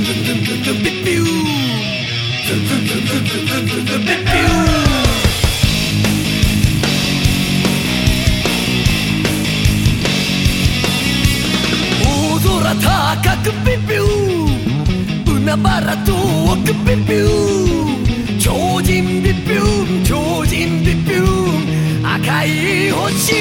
空高くピュピュ海原遠くピュピュ超人ピュピュ超人ピュピュ赤い星